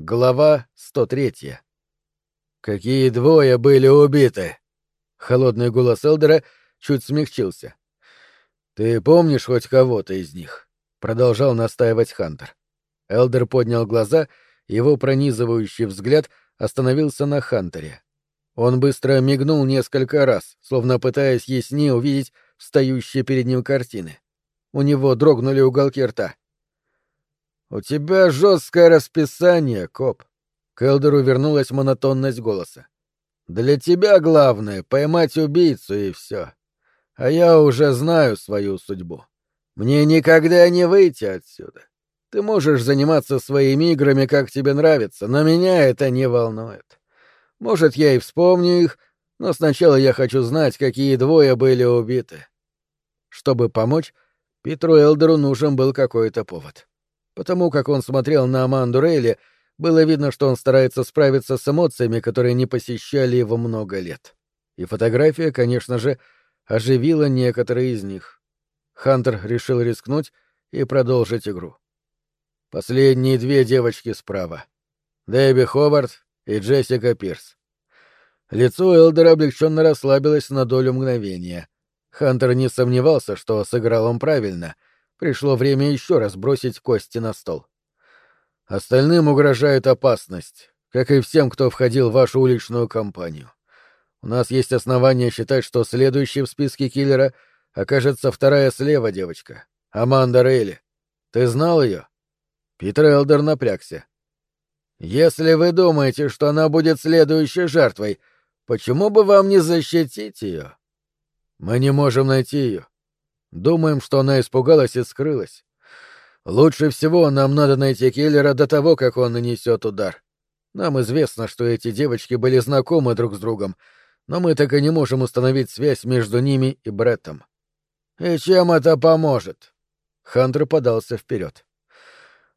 Глава 103. «Какие двое были убиты?» Холодный голос Элдера чуть смягчился. «Ты помнишь хоть кого-то из них?» — продолжал настаивать Хантер. Элдер поднял глаза, его пронизывающий взгляд остановился на Хантере. Он быстро мигнул несколько раз, словно пытаясь яснее увидеть встающие перед ним картины. У него дрогнули уголки рта. «У тебя жесткое расписание, коп». К Элдеру вернулась монотонность голоса. «Для тебя главное — поймать убийцу и все. А я уже знаю свою судьбу. Мне никогда не выйти отсюда. Ты можешь заниматься своими играми, как тебе нравится, но меня это не волнует. Может, я и вспомню их, но сначала я хочу знать, какие двое были убиты». Чтобы помочь, Питеру Элдеру нужен был какой-то повод. Потому как он смотрел на Аманду Рейли, было видно, что он старается справиться с эмоциями, которые не посещали его много лет. И фотография, конечно же, оживила некоторые из них. Хантер решил рискнуть и продолжить игру. Последние две девочки справа. Дэби Ховард и Джессика Пирс. Лицо Элдера облегченно расслабилось на долю мгновения. Хантер не сомневался, что сыграл он правильно — Пришло время еще раз бросить кости на стол. Остальным угрожает опасность, как и всем, кто входил в вашу уличную компанию. У нас есть основания считать, что следующей в списке киллера окажется вторая слева девочка, Аманда Рейли. Ты знал ее? Питер Элдер напрягся. Если вы думаете, что она будет следующей жертвой, почему бы вам не защитить ее? Мы не можем найти ее. Думаем, что она испугалась и скрылась. Лучше всего нам надо найти киллера до того, как он нанесет удар. Нам известно, что эти девочки были знакомы друг с другом, но мы так и не можем установить связь между ними и Бреттом. И чем это поможет? Хантер подался вперед.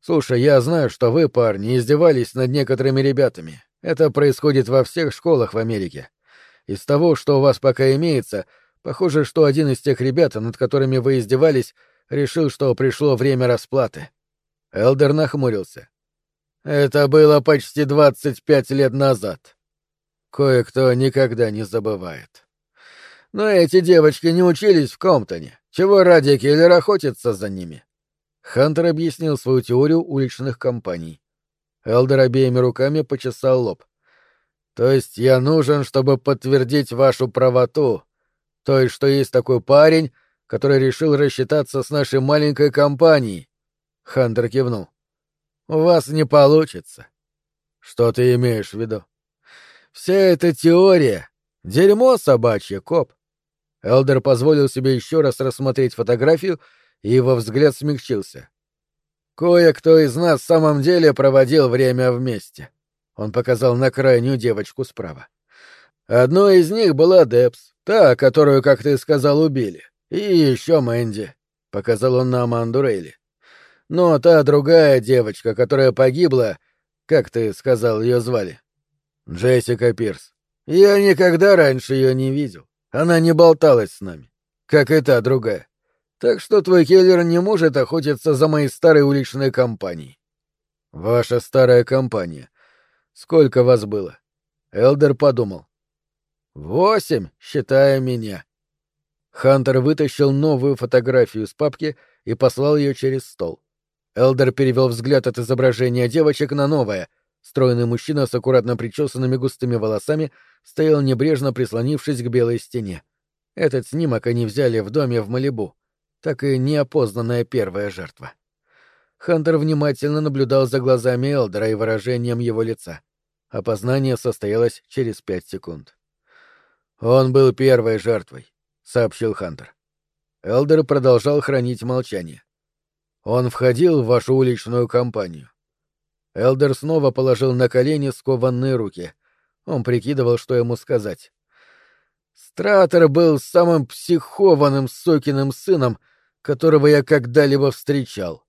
Слушай, я знаю, что вы, парни, издевались над некоторыми ребятами. Это происходит во всех школах в Америке. Из того, что у вас пока имеется, Похоже, что один из тех ребят, над которыми вы издевались, решил, что пришло время расплаты. Элдер нахмурился. Это было почти двадцать пять лет назад. Кое-кто никогда не забывает. Но эти девочки не учились в Комптоне. Чего ради киллер охотится за ними? Хантер объяснил свою теорию уличных компаний. Элдер обеими руками почесал лоб. То есть я нужен, чтобы подтвердить вашу правоту, то есть, что есть такой парень, который решил рассчитаться с нашей маленькой компанией. Хантер кивнул. У вас не получится. Что ты имеешь в виду? Вся эта теория — дерьмо собачье, коп. Элдер позволил себе еще раз рассмотреть фотографию, и его взгляд смягчился. Кое-кто из нас в самом деле проводил время вместе. Он показал на крайнюю девочку справа. Одной из них была Депс, Та, которую, как ты сказал, убили. И еще Мэнди. Показал он на Аманду Рейли. Но та другая девочка, которая погибла, как ты сказал, ее звали? Джессика Пирс. Я никогда раньше ее не видел. Она не болталась с нами. Как и та другая. Так что твой киллер не может охотиться за моей старой уличной компанией. Ваша старая компания. Сколько вас было? Элдер подумал. Восемь, считая меня. Хантер вытащил новую фотографию из папки и послал ее через стол. Элдер перевел взгляд от изображения девочек на новое. Стройный мужчина с аккуратно причесанными густыми волосами стоял небрежно прислонившись к белой стене. Этот снимок они взяли в доме в Малибу. Так и неопознанная первая жертва. Хантер внимательно наблюдал за глазами Элдера и выражением его лица. Опознание состоялось через пять секунд. «Он был первой жертвой», — сообщил Хантер. Элдер продолжал хранить молчание. «Он входил в вашу уличную компанию». Элдер снова положил на колени скованные руки. Он прикидывал, что ему сказать. «Стратор был самым психованным сокиным сыном, которого я когда-либо встречал.